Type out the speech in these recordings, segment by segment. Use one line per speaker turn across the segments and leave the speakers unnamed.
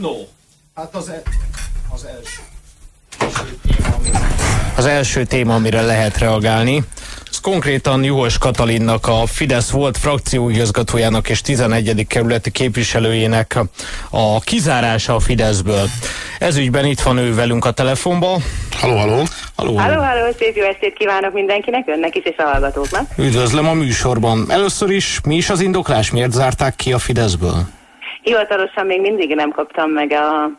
No, hát az, e, az első.
Az első téma, amire lehet reagálni, az konkrétan Juhos Katalinnak, a Fidesz volt frakcióigazgatójának és 11. kerületi képviselőjének a kizárása a Fideszből. Ezügyben itt van ő velünk a telefonba.
Halló, halló.
Halló, halló, halló szép jó estét kívánok mindenkinek, önnek is és a hallgatóknak.
Üdvözlöm a műsorban. Először is, mi is az indoklás? Miért zárták ki a Fideszből?
Hivatalosan még mindig nem kaptam meg a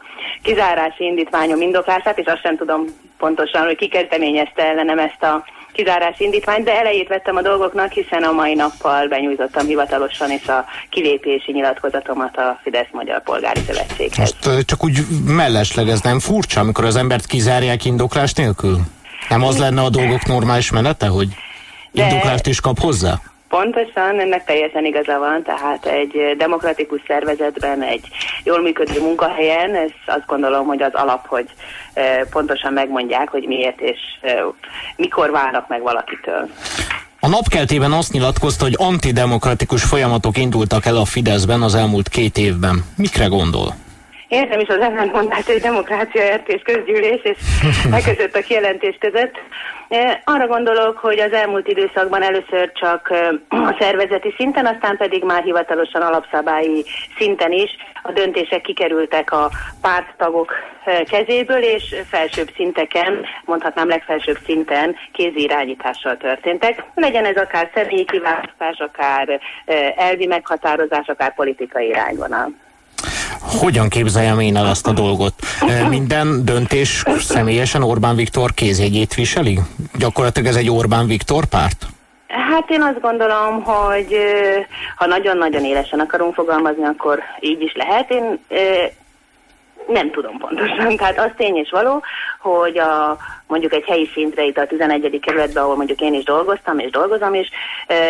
kizárási indítványom indoklását, és azt sem tudom pontosan, hogy ki kezdeményezte ellenem ezt a kizárási indítványt, de elejét vettem a dolgoknak, hiszen a mai nappal benyújtottam hivatalosan és a kilépési nyilatkozatomat a Fidesz Magyar Polgári Szövetséghez.
Most csak úgy mellesleg ez nem furcsa, amikor az embert kizárják indoklás nélkül? Nem az lenne a dolgok normális menete, hogy indoklást is kap hozzá?
Pontosan, ennek teljesen igaza van, tehát egy demokratikus szervezetben, egy jól működő munkahelyen, ez azt gondolom, hogy az alap, hogy pontosan megmondják, hogy miért és mikor válnak meg valakitől.
A napkeltében azt nyilatkozta, hogy antidemokratikus folyamatok indultak el a Fideszben az elmúlt két évben. Mikre gondol?
Értem is az ellentmondást, hogy demokrácia és közgyűlés, és e között a kijelentés között. Arra gondolok, hogy az elmúlt időszakban először csak a szervezeti szinten, aztán pedig már hivatalosan alapszabályi szinten is a döntések kikerültek a párttagok kezéből, és felsőbb szinteken, mondhatnám legfelsőbb szinten kézi irányítással történtek. Legyen ez akár személyi kiválasztás, akár elvi meghatározás, akár politikai irányvonal.
Hogyan képzeljem én el azt a dolgot? Minden döntés személyesen Orbán Viktor kézjegyét viseli? Gyakorlatilag ez egy Orbán Viktor párt?
Hát én azt gondolom, hogy ha nagyon-nagyon élesen akarunk fogalmazni, akkor így is lehet. Én nem tudom pontosan. Tehát az tény és való, hogy a, mondjuk egy helyi szintre itt a 11. kerületben, ahol mondjuk én is dolgoztam és dolgozom is,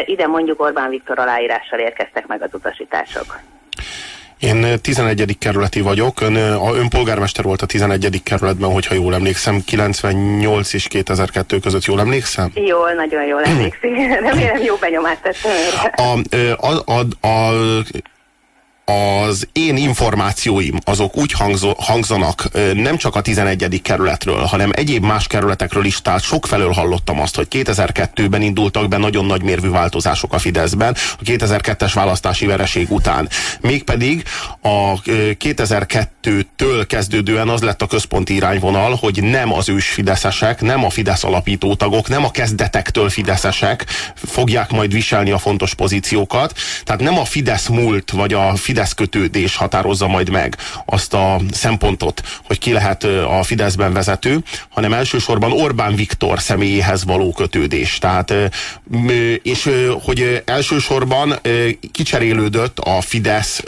ide mondjuk Orbán Viktor aláírással érkeztek meg az utasítások.
Én 11. kerületi vagyok, ön, a, ön polgármester volt a 11. kerületben, hogyha jól emlékszem, 98 és 2002 között jól emlékszem?
Jól, nagyon jól emlékszik. Remélem jó benyomást tettem
a, a, a, a, az én információim azok úgy hangzo, hangzanak nem csak a 11. kerületről, hanem egyéb más kerületekről is, tehát sokfelől hallottam azt, hogy 2002-ben indultak be nagyon nagy mérvű változások a Fideszben, a 2002-es választási vereség után. Mégpedig a 2002-től kezdődően az lett a központi irányvonal, hogy nem az ős fideszesek, nem a Fidesz alapító tagok, nem a kezdetektől fideszesek fogják majd viselni a fontos pozíciókat. Tehát nem a Fidesz múlt, vagy a Fidesz Fidesz kötődés határozza majd meg azt a szempontot, hogy ki lehet a Fideszben vezető, hanem elsősorban Orbán Viktor személyéhez való kötődés. Tehát, és hogy elsősorban kicserélődött a Fidesz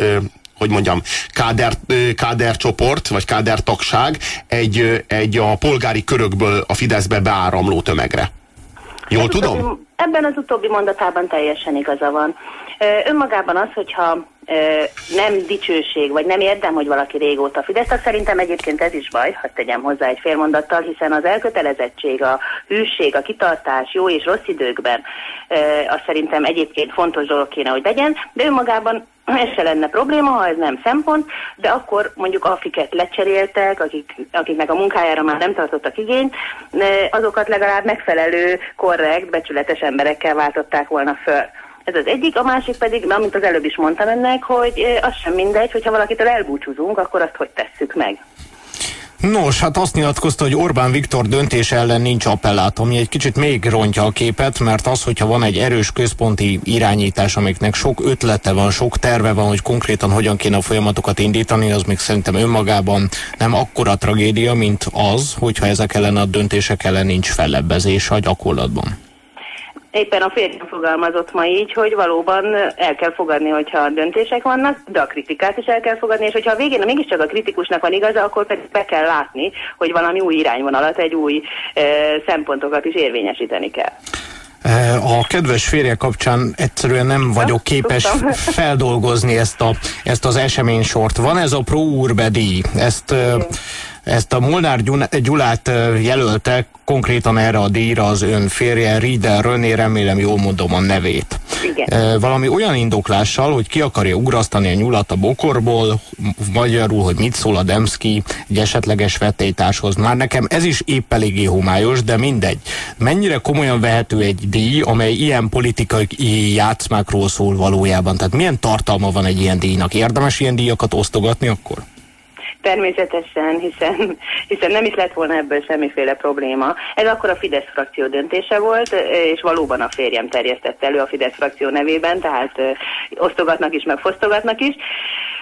hogy mondjam, káder, káder csoport, vagy káder tagság egy, egy a polgári körökből a Fideszbe beáramló tömegre. Jól
ez
tudom?
Utóbbi, ebben az utóbbi mondatában teljesen igaza van. Önmagában az, hogyha nem dicsőség, vagy nem érdem, hogy valaki régóta Fidesz, szerintem egyébként ez is baj, ha tegyem hozzá egy félmondattal, hiszen az elkötelezettség, a hűség, a kitartás jó és rossz időkben, azt szerintem egyébként fontos dolog kéne, hogy legyen, de önmagában ez se lenne probléma, ha ez nem szempont, de akkor mondjuk akiket lecseréltek, akik, akiknek a munkájára már nem tartottak igényt, azokat legalább megfelelő, korrekt, becsületes emberekkel váltották volna föl. Ez az egyik, a másik pedig, amint az előbb is mondtam önnek, hogy az sem mindegy, hogyha valakitől elbúcsúzunk, akkor azt hogy tesszük meg.
Nos, hát azt nyilatkozta, hogy Orbán Viktor döntés ellen nincs appellát, ami egy kicsit még rontja a képet, mert az, hogyha van egy erős központi irányítás, amiknek sok ötlete van, sok terve van, hogy konkrétan hogyan kéne a folyamatokat indítani, az még szerintem önmagában nem akkora tragédia, mint az, hogyha ezek ellen a döntések ellen nincs fellebbezés a gyakorlatban.
Éppen a férjem fogalmazott ma így, hogy valóban el kell fogadni, hogyha döntések vannak, de a kritikát is el kell fogadni, és hogyha a végén mégiscsak a kritikusnak van igaza, akkor pedig be kell látni, hogy valami új irányvonalat, egy új e, szempontokat is érvényesíteni kell.
A kedves férje kapcsán egyszerűen nem vagyok képes feldolgozni ezt, a, ezt az eseménysort. Van ez a Pro Urbe díj, ezt... Ezt a Molnár Gyulát jelölte konkrétan erre a díjra az ön férje, Rieder René, remélem jól mondom a nevét.
Igen.
Valami olyan indoklással, hogy ki akarja ugrasztani a nyulat a bokorból, magyarul, hogy mit szól a Demszki egy esetleges vetétáshoz. Már nekem ez is épp eléggé homályos, de mindegy. Mennyire komolyan vehető egy díj, amely ilyen politikai játszmákról szól valójában? Tehát milyen tartalma van egy ilyen díjnak? Érdemes ilyen díjakat osztogatni akkor?
Természetesen, hiszen, hiszen nem is lett volna ebből semmiféle probléma. Ez akkor a Fidesz frakció döntése volt, és valóban a férjem terjesztette elő a Fidesz frakció nevében, tehát osztogatnak is, meg fosztogatnak is.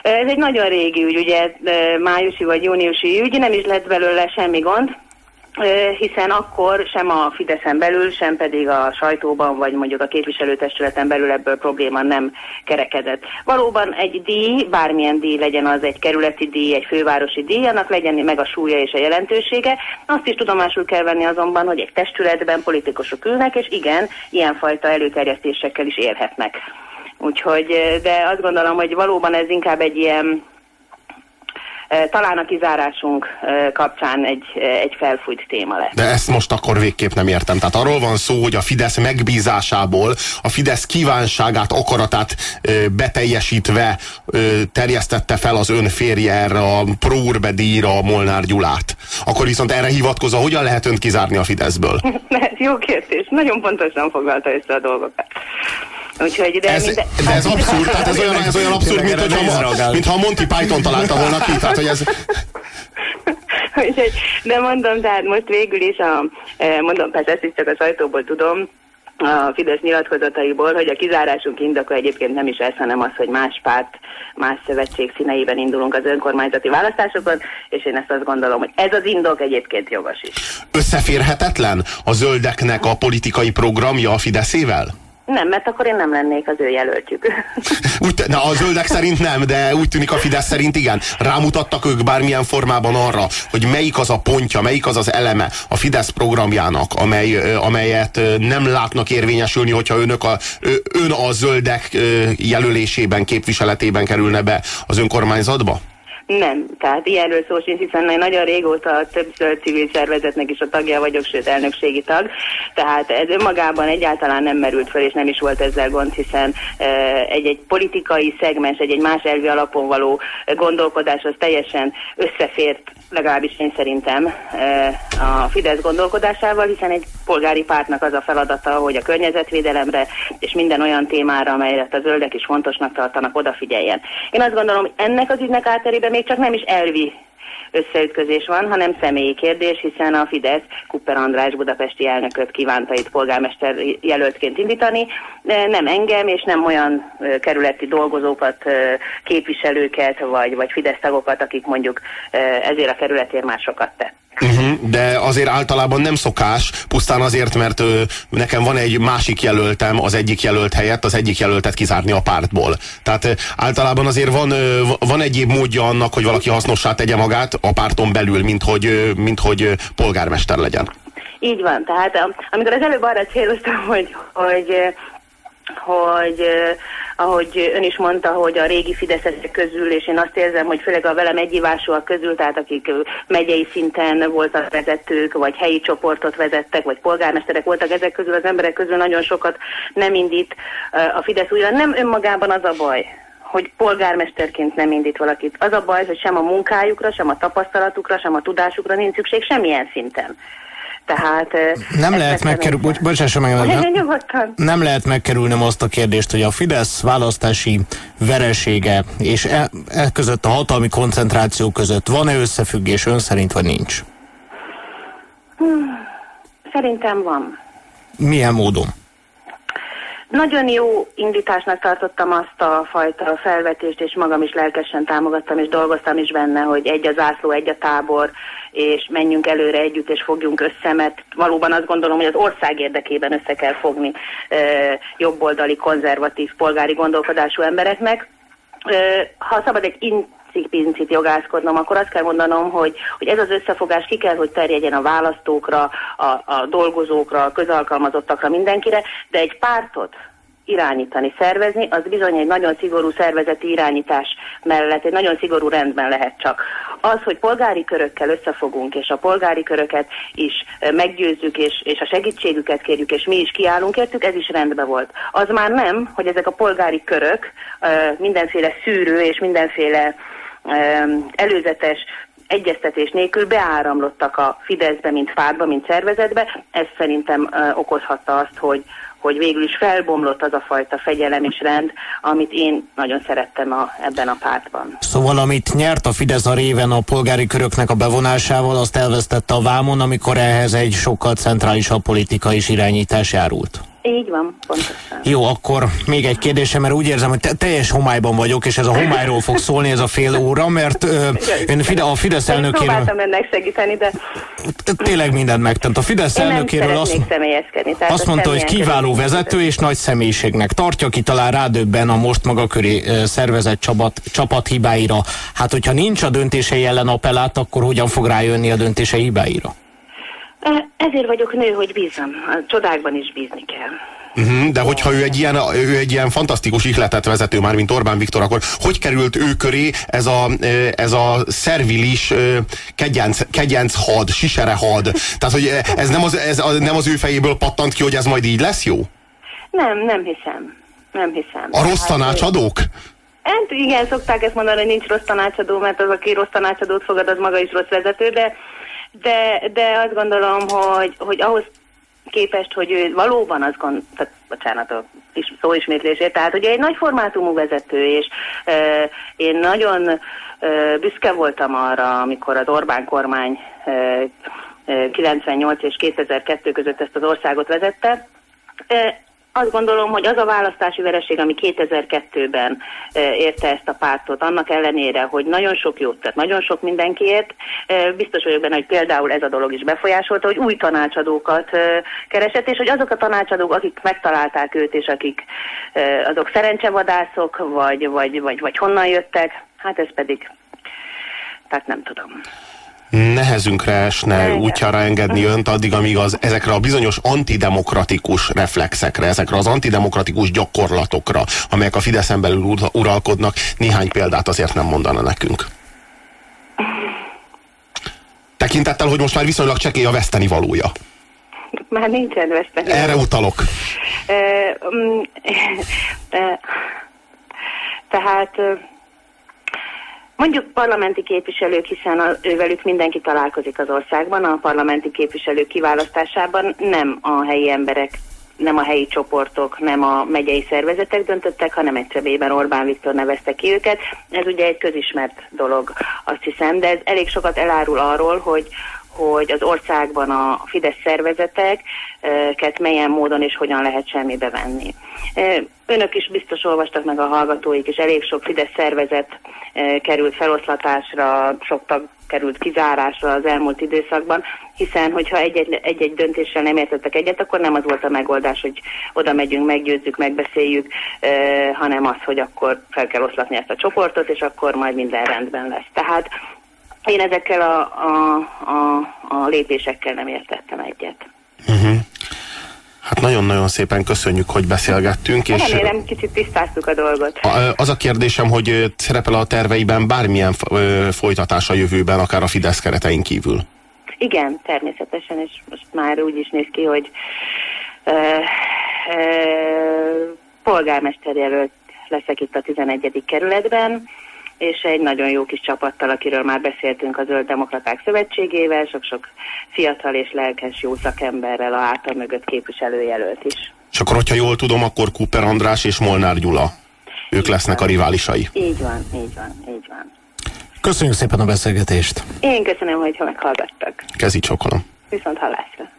Ez egy nagyon régi ügy, ugye májusi vagy júniusi ügy, nem is lett belőle semmi gond, hiszen akkor sem a Fideszen belül, sem pedig a sajtóban, vagy mondjuk a képviselőtestületen belül ebből probléma nem kerekedett. Valóban egy díj, bármilyen díj legyen az egy kerületi díj, egy fővárosi díj, annak legyen meg a súlya és a jelentősége. Azt is tudomásul kell venni azonban, hogy egy testületben politikusok ülnek, és igen, ilyenfajta előterjesztésekkel is érhetnek. Úgyhogy, de azt gondolom, hogy valóban ez inkább egy ilyen talán a kizárásunk kapcsán egy, egy felfújt téma lesz.
De ezt most akkor végképp nem értem. Tehát arról van szó, hogy a Fidesz megbízásából, a Fidesz kívánságát, akaratát beteljesítve terjesztette fel az ön férje erre a Próurbe díjra a Molnár Gyulát. Akkor viszont erre hivatkozva, hogyan lehet önt kizárni a Fideszből?
Jó kérdés. Nagyon pontosan foglalta össze a dolgokat. Úgyhogy de,
ez, minden... de ez abszurd, tehát ez olyan, ez olyan abszurd, mint, hogyha, mintha a Monty Python találta volna ki, tehát hogy ez...
Úgyhogy, de mondom, tehát most végül is, a, e, mondom, persze ezt is csak a sajtóból tudom, a Fidesz nyilatkozataiból, hogy a kizárásunk indoka egyébként nem is ez, hanem az, hogy más párt, más szövetség színeiben indulunk az önkormányzati választásokon, és én ezt azt gondolom, hogy ez az indok egyébként jogos is.
Összeférhetetlen a zöldeknek a politikai programja a Fideszével?
Nem, mert akkor én nem lennék az ő jelöltjük.
Úgy, na, a zöldek szerint nem, de úgy tűnik a Fidesz szerint igen. Rámutattak ők bármilyen formában arra, hogy melyik az a pontja, melyik az az eleme a Fidesz programjának, amely, amelyet nem látnak érvényesülni, hogyha önök a, ön a zöldek jelölésében, képviseletében kerülne be az önkormányzatba?
Nem, tehát ilyenről szó sincs, hiszen én nagyon régóta többször civil szervezetnek is a tagja vagyok, sőt elnökségi tag, tehát ez önmagában egyáltalán nem merült fel, és nem is volt ezzel gond, hiszen egy-egy politikai szegmens, egy-egy más elvi alapon való gondolkodás az teljesen összefért, legalábbis én szerintem a Fidesz gondolkodásával, hiszen egy polgári pártnak az a feladata, hogy a környezetvédelemre és minden olyan témára, amelyet a zöldek is fontosnak tartanak, odafigyeljen. Én azt gondolom, ennek az ügynek átterében még csak nem is elvi összeütközés van, hanem személyi kérdés, hiszen a Fidesz Kuper András budapesti elnököt kívánta itt polgármester jelöltként indítani, nem engem és nem olyan kerületi dolgozókat, képviselőket vagy, vagy Fidesz tagokat, akik mondjuk ezért a kerületért már sokat tett.
Uh-huh, de azért általában nem szokás, pusztán azért, mert ö, nekem van egy másik jelöltem az egyik jelölt helyett, az egyik jelöltet kizárni a pártból. Tehát ö, általában azért van, ö, van egyéb módja annak, hogy valaki hasznossá tegye magát a párton belül, mint hogy, mint hogy polgármester legyen.
Így van, tehát amikor az előbb arra céloztam, hogy, hogy hogy ahogy ön is mondta, hogy a régi fideszesek közül, és én azt érzem, hogy főleg a velem egyivásúak közül, tehát akik megyei szinten voltak vezetők, vagy helyi csoportot vezettek, vagy polgármesterek voltak, ezek közül az emberek közül nagyon sokat nem indít a Fidesz újra. Nem önmagában az a baj, hogy polgármesterként nem indít valakit. Az a baj, hogy sem a munkájukra, sem a tapasztalatukra, sem a tudásukra nincs szükség semmilyen szinten. Tehát,
nem lehet megkerülni, bocs, bocsássa meg, nem, nem lehet megkerülnem azt a kérdést, hogy a Fidesz választási veresége és e, e között a hatalmi koncentráció között van-e összefüggés ön szerint, vagy nincs?
Hmm, szerintem van.
Milyen módon?
Nagyon jó indításnak tartottam azt a fajta felvetést, és magam is lelkesen támogattam, és dolgoztam is benne, hogy egy az ászló, egy a tábor, és menjünk előre együtt, és fogjunk össze, mert valóban azt gondolom, hogy az ország érdekében össze kell fogni jobboldali, konzervatív, polgári gondolkodású embereknek. Ha szabad egy pincit jogászkodnom, akkor azt kell mondanom, hogy, hogy ez az összefogás ki kell, hogy terjedjen a választókra, a, a dolgozókra, a közalkalmazottakra, mindenkire, de egy pártot irányítani, szervezni, az bizony egy nagyon szigorú szervezeti irányítás mellett, egy nagyon szigorú rendben lehet csak. Az, hogy polgári körökkel összefogunk, és a polgári köröket is meggyőzzük, és, és a segítségüket kérjük, és mi is kiállunk értük, ez is rendben volt. Az már nem, hogy ezek a polgári körök mindenféle szűrő és mindenféle előzetes egyeztetés nélkül beáramlottak a Fideszbe, mint pártba, mint szervezetbe. Ez szerintem okozhatta azt, hogy, hogy végül is felbomlott az a fajta fegyelem és rend, amit én nagyon szerettem a, ebben a pártban.
Szóval amit nyert a Fidesz a réven a polgári köröknek a bevonásával, azt elvesztette a vámon, amikor ehhez egy sokkal centrálisabb politika is irányítás járult.
Így van, pontosan.
Jó, akkor még egy kérdésem, mert úgy érzem, hogy te teljes homályban vagyok, és ez a homályról fog szólni ez a fél óra, mert ö, ön Fide, a Fidesz elnökéről...
Próbáltam önnek segíteni, de...
Tényleg mindent megtent. A Fidesz
Én
elnökéről azt, azt mondta, hogy kiváló vezető és nagy személyiségnek tartja, aki talán rádöbben a most maga köré szervezett csapat, csapat hibáira. Hát, hogyha nincs a döntései ellen appellát, akkor hogyan fog rájönni a döntései hibáira?
Ezért vagyok nő, hogy bízom. A csodákban is bízni kell.
Uh-huh, de hogyha ő egy, ilyen, ő egy ilyen fantasztikus ihletet vezető, már mint Orbán Viktor, akkor hogy került ő köré ez a, ez a szervilis kegyenc, kegyenc had, sisere had? Tehát, hogy ez nem az, ez nem az ő fejéből pattant ki, hogy ez majd így lesz jó?
Nem, nem hiszem. Nem hiszem.
A rossz hát, tanácsadók?
Hát igen, szokták ezt mondani, hogy nincs rossz tanácsadó, mert az, aki rossz tanácsadót fogad, az maga is rossz vezető, de de, de azt gondolom, hogy, hogy ahhoz képest, hogy ő valóban azt gond, tehát, bocsánat a is, szóismétlésért, tehát hogy egy nagy formátumú vezető, és e, én nagyon e, büszke voltam arra, amikor az Orbán kormány e, 98 és 2002 között ezt az országot vezette, azt gondolom, hogy az a választási vereség, ami 2002-ben érte ezt a pártot, annak ellenére, hogy nagyon sok jót tett, nagyon sok mindenkiért, biztos vagyok benne, hogy például ez a dolog is befolyásolta, hogy új tanácsadókat keresett, és hogy azok a tanácsadók, akik megtalálták őt, és akik azok szerencsevadászok, vagy, vagy, vagy, vagy honnan jöttek, hát ez pedig, tehát nem tudom
nehezünkre esne Igen. útjára engedni önt addig, amíg az, ezekre a bizonyos antidemokratikus reflexekre, ezekre az antidemokratikus gyakorlatokra, amelyek a Fideszen belül uralkodnak, néhány példát azért nem mondana nekünk. Tekintettel, hogy most már viszonylag csekély a veszteni valója.
Már nincsen veszteni.
Erre utalok.
Mm, tehát Mondjuk parlamenti képviselők, hiszen a, ővelük mindenki találkozik az országban, a parlamenti képviselők kiválasztásában nem a helyi emberek, nem a helyi csoportok, nem a megyei szervezetek döntöttek, hanem egyszerűen Orbán Viktor nevezte ki őket. Ez ugye egy közismert dolog, azt hiszem, de ez elég sokat elárul arról, hogy, hogy az országban a Fidesz szervezeteket melyen módon és hogyan lehet semmibe venni. Önök is biztos olvastak meg a hallgatóik, és elég sok Fidesz szervezet került feloszlatásra, sok tag került kizárásra az elmúlt időszakban, hiszen hogyha egy-egy döntéssel nem értettek egyet, akkor nem az volt a megoldás, hogy oda megyünk, meggyőzzük, megbeszéljük, hanem az, hogy akkor fel kell oszlatni ezt a csoportot, és akkor majd minden rendben lesz. Tehát én ezekkel a, a, a, a lépésekkel nem értettem egyet. Uh-huh.
Hát nagyon-nagyon szépen köszönjük, hogy beszélgettünk.
És Remélem, kicsit tisztáztuk a dolgot.
Az a kérdésem, hogy szerepel a terveiben bármilyen folytatás a jövőben, akár a Fidesz keretein kívül?
Igen, természetesen, és most már úgy is néz ki, hogy ö, ö, polgármesterjelölt leszek itt a 11. kerületben, és egy nagyon jó kis csapattal, akiről már beszéltünk a Zöld Demokraták Szövetségével, sok-sok fiatal és lelkes jó szakemberrel, a által mögött képviselőjelölt is.
És akkor, hogyha jól tudom, akkor Cooper András és Molnár Gyula. Ők így lesznek van. a riválisai.
Így van, így van, így van.
Köszönjük szépen a beszélgetést.
Én köszönöm, hogy meghallgattak.
Kezi csokolom.
Viszont hallásra.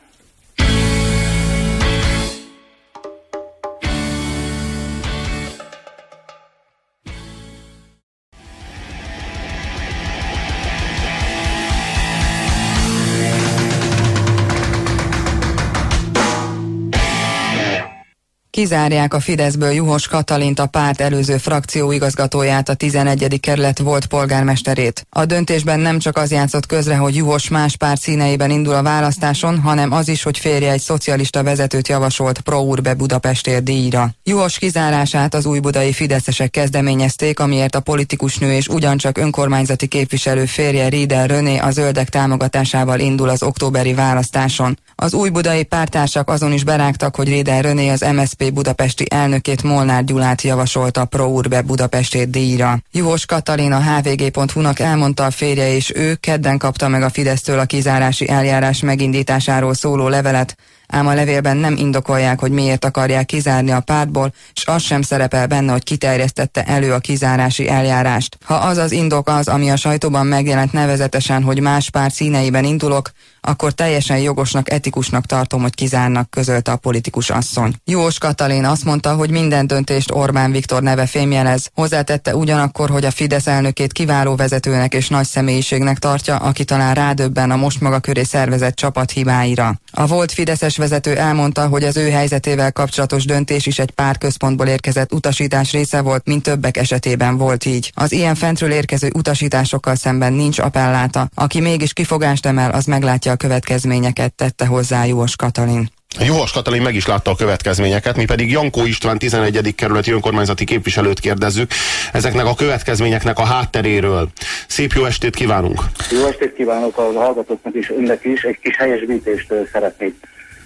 Kizárják a Fideszből Juhos Katalint, a párt előző frakcióigazgatóját, a 11. kerület volt polgármesterét. A döntésben nem csak az játszott közre, hogy Juhos más párt színeiben indul a választáson, hanem az is, hogy férje egy szocialista vezetőt javasolt Pro Urbe Budapestért díjra. Juhos kizárását az újbudai fideszesek kezdeményezték, amiért a politikus nő és ugyancsak önkormányzati képviselő férje Riedel René a zöldek támogatásával indul az októberi választáson. Az újbudai pártársak azon is berágtak, hogy Riedel René az MSP budapesti elnökét Molnár Gyulát javasolta Pro Urbe Budapestét díjra. Juhos Katalin a hvg.hu-nak elmondta a férje és ő kedden kapta meg a Fidesztől a kizárási eljárás megindításáról szóló levelet, ám a levélben nem indokolják, hogy miért akarják kizárni a pártból, és az sem szerepel benne, hogy kiterjesztette elő a kizárási eljárást. Ha az az indok az, ami a sajtóban megjelent nevezetesen, hogy más párt színeiben indulok, akkor teljesen jogosnak, etikusnak tartom, hogy kizárnak, közölte a politikus asszony. Jós Katalin azt mondta, hogy minden döntést Orbán Viktor neve fémjelez. Hozzátette ugyanakkor, hogy a Fidesz elnökét kiváló vezetőnek és nagy személyiségnek tartja, aki talán rádöbben a most maga köré szervezett csapat hibáira. A volt Fideszes vezető elmondta, hogy az ő helyzetével kapcsolatos döntés is egy pár központból érkezett utasítás része volt, mint többek esetében volt így. Az ilyen fentről érkező utasításokkal szemben nincs appelláta. Aki mégis kifogást emel, az meglátja a következményeket, tette hozzá Jós Katalin.
Juhas Katalin meg is látta a következményeket, mi pedig Jankó István 11. kerületi önkormányzati képviselőt kérdezzük ezeknek a következményeknek a hátteréről. Szép jó estét kívánunk!
Jó estét kívánok a hallgatóknak is, önnek is. Egy kis helyesbítést szeretnék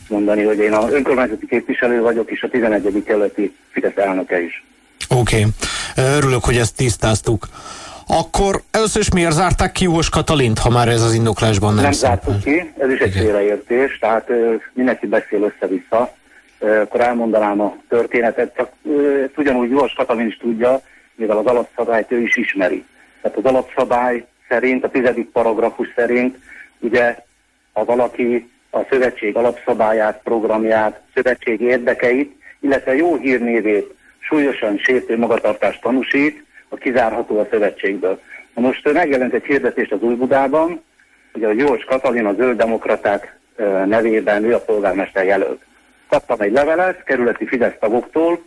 mondani, hogy én a önkormányzati képviselő vagyok, és a 11. kerületi Fidesz elnöke is.
Oké, okay. örülök, hogy ezt tisztáztuk. Akkor először is miért zárták ki Jós Katalint, ha már ez az indoklásban nem
Nem zártuk ki, ez is egy félreértés, tehát mindenki beszél össze-vissza. Akkor elmondanám a történetet, csak ö, ugyanúgy Jós Katalin is tudja, mivel az alapszabályt ő is ismeri. Tehát az alapszabály szerint, a tizedik paragrafus szerint, ugye ha valaki a szövetség alapszabályát, programját, szövetség érdekeit, illetve jó hírnévét súlyosan sértő magatartást tanúsít, a kizárható a szövetségből. Na most megjelent egy hirdetést az Új-Budában, hogy a Jós Katalin a zöld demokraták nevében ő a polgármester jelölt. Kaptam egy levelet kerületi Fidesz tagoktól,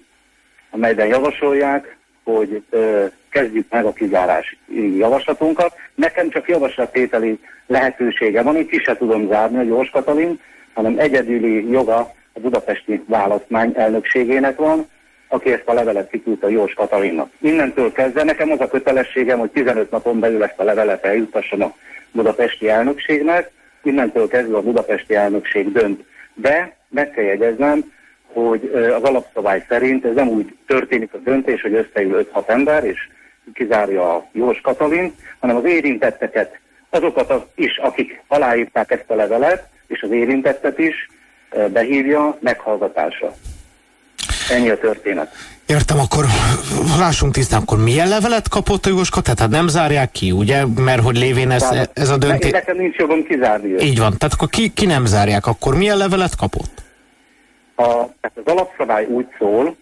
amelyben javasolják, hogy ö, kezdjük meg a kizárási javaslatunkat. Nekem csak javaslattételi lehetősége van, itt is se tudom zárni a Jós Katalin, hanem egyedüli joga a budapesti választmány elnökségének van, aki ezt a levelet kiküldte Jós Katalinnak. Innentől kezdve nekem az a kötelességem, hogy 15 napon belül ezt a levelet eljutassam a budapesti elnökségnek, innentől kezdve a budapesti elnökség dönt. De meg kell jegyeznem, hogy az alapszabály szerint ez nem úgy történik a döntés, hogy összeül 5-6 ember, és kizárja a Jós Katalin, hanem az érintetteket, azokat is, akik aláírták ezt a levelet, és az érintettet is behívja meghallgatásra. Ennyi a történet.
Értem, akkor lássunk tisztán, akkor milyen levelet kapott a Jóska? Tehát nem zárják ki, ugye? Mert hogy lévén ez, ez a döntés...
Nekem nincs jogom kizárni őt.
Így van, tehát akkor ki, ki nem zárják, akkor milyen levelet kapott?
A, tehát az alapszabály úgy szól,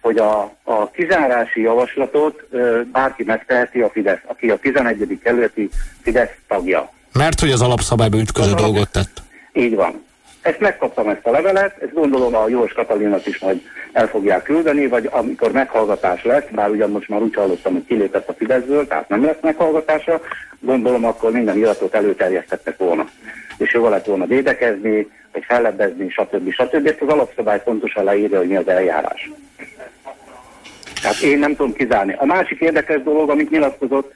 hogy a, a kizárási javaslatot ö, bárki megteheti a Fidesz, aki a 11. kerületi Fidesz tagja.
Mert hogy az alapszabályba ütköző az dolgot tett.
Így van. Ezt megkaptam ezt a levelet, ezt gondolom a Jós Katalinat is majd el fogják küldeni, vagy amikor meghallgatás lesz, bár ugyan most már úgy hallottam, hogy kilépett a Fideszből, tehát nem lesz meghallgatása, gondolom akkor minden iratot előterjesztettek volna. És jó lett volna védekezni, vagy fellebbezni, stb. stb. Ezt az alapszabály pontosan leírja, hogy mi az eljárás. Tehát én nem tudom kizárni. A másik érdekes dolog, amit nyilatkozott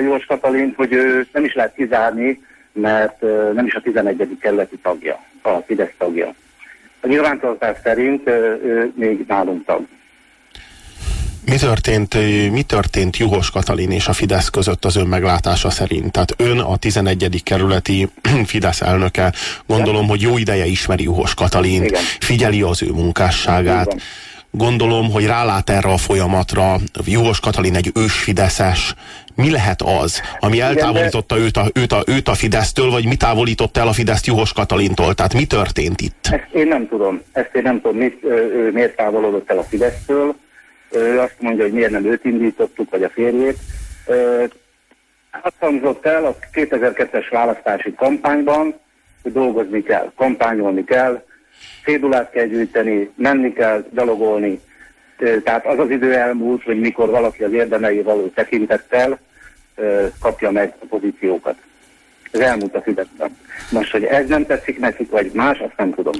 Jós Katalin, hogy ő nem is lehet kizárni, mert nem is a 11. kerületi tagja, a Fidesz tagja. A nyilvántartás szerint ő még nálunk tag.
Mi történt, mi történt Juhos Katalin és a Fidesz között az ön meglátása szerint? Tehát ön a 11. kerületi Fidesz elnöke, gondolom, hogy jó ideje ismeri Juhos Katalint,
Igen.
figyeli az ő munkásságát.
Igen.
Gondolom, hogy rálát erre a folyamatra. Juhos Katalin egy ősfideszes. Mi lehet az, ami eltávolította őt a, őt, a, őt a Fidesztől, vagy mi távolította el a Fideszt Juhos Katalintól? Tehát mi történt itt?
Ezt én nem tudom. Ezt én nem tudom, mit, ő miért távolodott el a Fidesztől. Ő azt mondja, hogy miért nem őt indítottuk, vagy a férjét. Azt hangzott el a 2002-es választási kampányban, hogy dolgozni kell, kampányolni kell, cédulát kell gyűjteni, menni kell, gyalogolni. Tehát az az idő elmúlt, hogy mikor valaki az érdemei való tekintettel kapja meg a pozíciókat. Ez elmúlt a Fideszben. Most, hogy ez nem tetszik nekik, vagy más, azt nem tudom.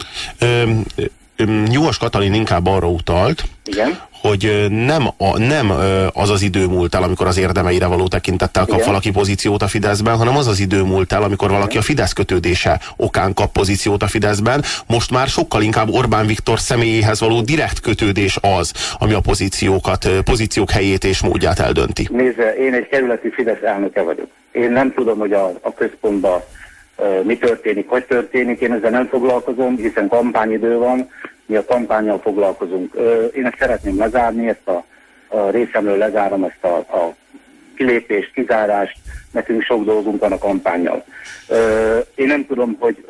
Nyugas Katalin inkább arra utalt,
Igen?
hogy nem, a, nem az az idő múlt el, amikor az érdemeire való tekintettel kap Igen. valaki pozíciót a Fideszben, hanem az az idő múlt el, amikor valaki a Fidesz kötődése okán kap pozíciót a Fideszben. Most már sokkal inkább Orbán Viktor személyéhez való direkt kötődés az, ami a pozíciókat, pozíciók helyét és módját eldönti.
Nézze, én egy kerületi Fidesz elnöke vagyok. Én nem tudom, hogy a, a központban mi történik, hogy történik, én ezzel nem foglalkozom, hiszen kampányidő van, mi a kampányjal foglalkozunk. Én ezt szeretném lezárni, ezt a, a részemről lezárom ezt a, a kilépést, kizárást, nekünk sok dolgunk van a kampányjal. Én nem tudom, hogy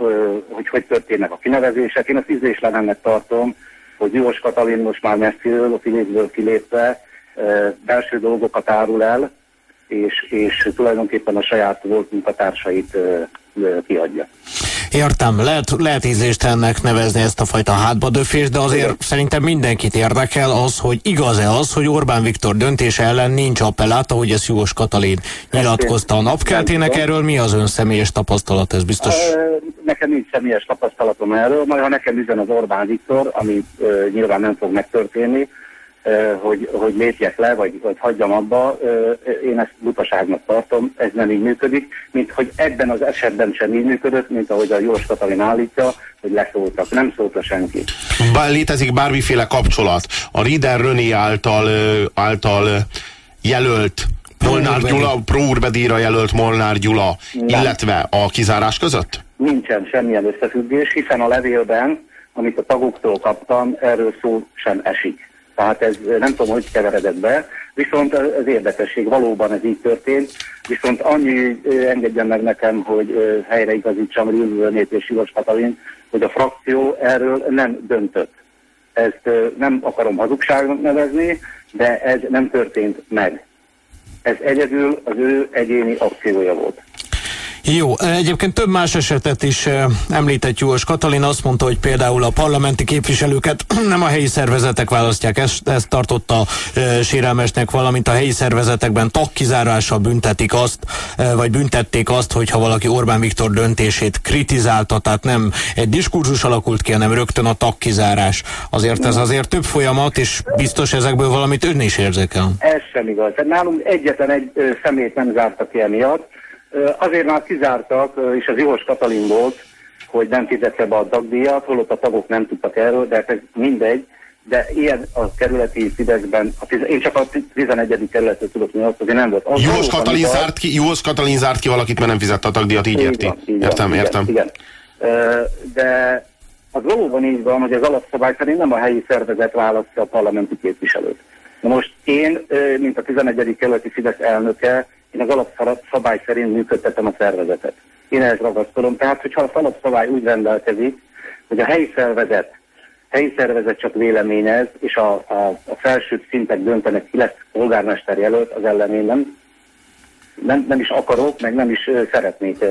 hogy, hogy történnek a kinevezések, én azt ízléslenemnek tartom, hogy Jós Katalin most már messziről, a Fideszből kilépve belső dolgokat árul el, és, és tulajdonképpen a saját volt munkatársait kiadja.
Értem, lehet, lehet ízléstelennek nevezni ezt a fajta hátbadöfést, de azért Igen. szerintem mindenkit érdekel az, hogy igaz-e az, hogy Orbán Viktor döntése ellen nincs appellát, ahogy ezt Júgos Katalin nyilatkozta a napkeltének. Erről mi az ön személyes tapasztalat? Ez biztos?
Nekem nincs személyes tapasztalatom erről, majd ha nekem üzen az Orbán Viktor, ami uh, nyilván nem fog megtörténni, hogy, hogy lépjek le, vagy, vagy hagyjam abba, én ezt butaságnak tartom, ez nem így működik, mint hogy ebben az esetben sem így működött, mint ahogy a Jós Katalin állítja, hogy leszóltak, nem szólt le senki.
Bár létezik bármiféle kapcsolat a Rieder Röné által, által jelölt Molnár Gyula, Pro Urbedíjra jelölt Molnár Gyula, nem. illetve a kizárás között?
Nincsen semmilyen összefüggés, hiszen a levélben, amit a tagoktól kaptam, erről szó sem esik. Tehát ez nem tudom, hogy keveredett be, viszont az érdekesség, valóban ez így történt, viszont annyi engedjen meg nekem, hogy helyreigazítsam Rülvőnét és Silos Katalin, hogy a frakció erről nem döntött. Ezt nem akarom hazugságnak nevezni, de ez nem történt meg. Ez egyedül az ő egyéni akciója volt.
Jó, egyébként több más esetet is eh, említett Jós Katalin, azt mondta, hogy például a parlamenti képviselőket nem a helyi szervezetek választják, ezt, ezt tartotta e, sérelmesnek, valamint a helyi szervezetekben tagkizárással büntetik azt, e, vagy büntették azt, hogyha valaki Orbán Viktor döntését kritizálta, tehát nem egy diskurzus alakult ki, hanem rögtön a tagkizárás. Azért ez azért több folyamat, és biztos ezekből valamit ön is érzékel.
Ez sem igaz. Tehát nálunk egyetlen egy szemét nem zártak ki emiatt, Azért már kizártak, és az Ivos Katalin volt, hogy nem fizette be a tagdíjat, holott a tagok nem tudtak erről, de ez mindegy. De ilyen a kerületi Fideszben, a tiz, én csak a 11. kerületet tudok mi azt, hogy nem volt. Az
Jós Katalin, a... zárt ki, Jós Katalin zárt ki valakit, mert nem fizette a tagdíjat, így, így érti? Van, így értem, van, értem. Igen,
igen. De az valóban így van, hogy az alapszabály szerint nem a helyi szervezet választja a parlamenti képviselőt. Na most én, mint a 11. kerületi Fidesz elnöke, én az alapszabály szerint működtetem a szervezetet. Én ehhez ragaszkodom. Tehát, hogyha az alapszabály úgy rendelkezik, hogy a helyi szervezet, helyi szervezet csak véleményez, és a, a, a felsőbb szintek döntenek, ki lesz polgármester jelölt, az ellen nem, nem, nem is akarok, meg nem is szeretnék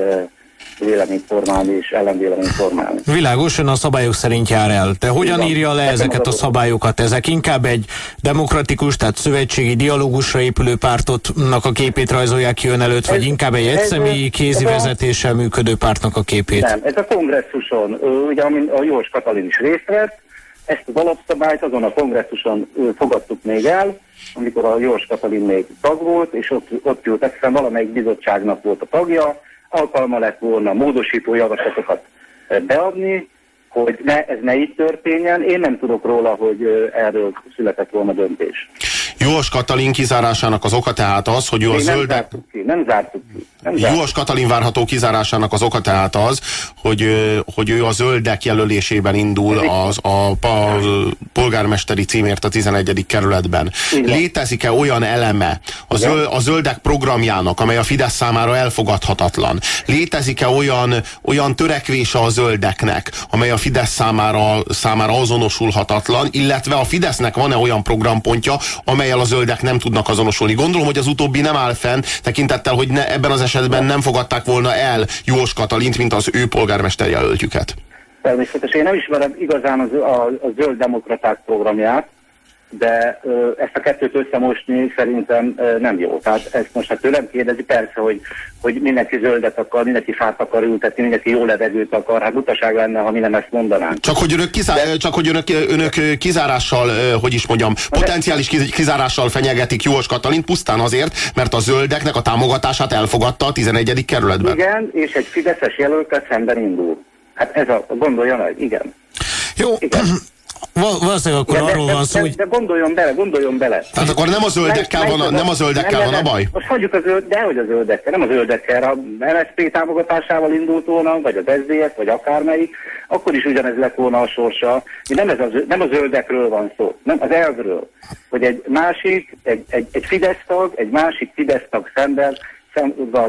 véleményt formálni és ellenvéleményt formálni.
Világos, ön a szabályok szerint jár el. Te hogyan írja le ezeket a szabályokat? Ezek inkább egy demokratikus, tehát szövetségi dialógusra épülő pártotnak a képét rajzolják ki ön előtt, ez, vagy inkább egy egyszemélyi kézi vezetéssel működő pártnak a képét?
Nem, ez a kongresszuson, ugye amin a Jós Katalin is részt vett, ezt az alapszabályt azon a kongresszuson fogadtuk még el, amikor a Jós Katalin még tag volt, és ott, ott jött eszem, valamelyik bizottságnak volt a tagja, alkalma lett volna módosító javaslatokat beadni, hogy ne, ez ne így történjen. Én nem tudok róla, hogy erről született volna döntés.
Jós Katalin kizárásának az oka tehát az, hogy ő a zöldek... Nem zártuk
ki, nem zártuk ki.
Jós Katalin várható kizárásának az oka tehát az, hogy, hogy ő a zöldek jelölésében indul az, a, a polgármesteri címért a 11. kerületben. Létezik-e olyan eleme a, zöld, a zöldek programjának, amely a Fidesz számára elfogadhatatlan? Létezik-e olyan, olyan törekvése a zöldeknek, amely a Fidesz számára, számára azonosulhatatlan, illetve a Fidesznek van-e olyan programpontja, amelyel a zöldek nem tudnak azonosulni? Gondolom, hogy az utóbbi nem áll fenn, tekintettel, hogy ne, ebben az esetben nem fogadták volna el Jós Katalint, mint az ő polgármester jelöltjüket.
természetesen. Én nem ismerem igazán az, a, a zöld demokraták programját, de ö, ezt a kettőt összemosni szerintem ö, nem jó. Tehát ezt most hát tőlem kérdezi, persze, hogy, hogy mindenki zöldet akar, mindenki fát akar ültetni, mindenki jó levegőt akar, hát utaság lenne, ha mi nem ezt mondanánk.
Csak hogy önök, kizá- de... csak, hogy önök, önök kizárással, hogy is mondjam, potenciális kizárással fenyegetik Jós Katalint pusztán azért, mert a zöldeknek a támogatását elfogadta a 11. kerületben.
Igen, és egy Fideszes jelöltel szemben indul. Hát ez a, gondolja meg, igen.
Jó, igen. Valószínűleg akkor
de,
arról
de,
van szó,
de,
hogy...
De gondoljon bele, gondoljon bele.
Tehát akkor nem a zöldekkel van a, nem a, zöldekkel nem, van a baj?
Most hagyjuk a zöld, de hogy a zöldekkel, nem a zöldekkel, a MSZP támogatásával indult volna, vagy az SZDSZ, vagy akármelyik, akkor is ugyanez lett volna a sorsa. Nem, ez a, nem a zöldekről van szó, nem az elvről, hogy egy másik, egy, egy, egy Fidesz tag, egy másik Fidesz tag szemben,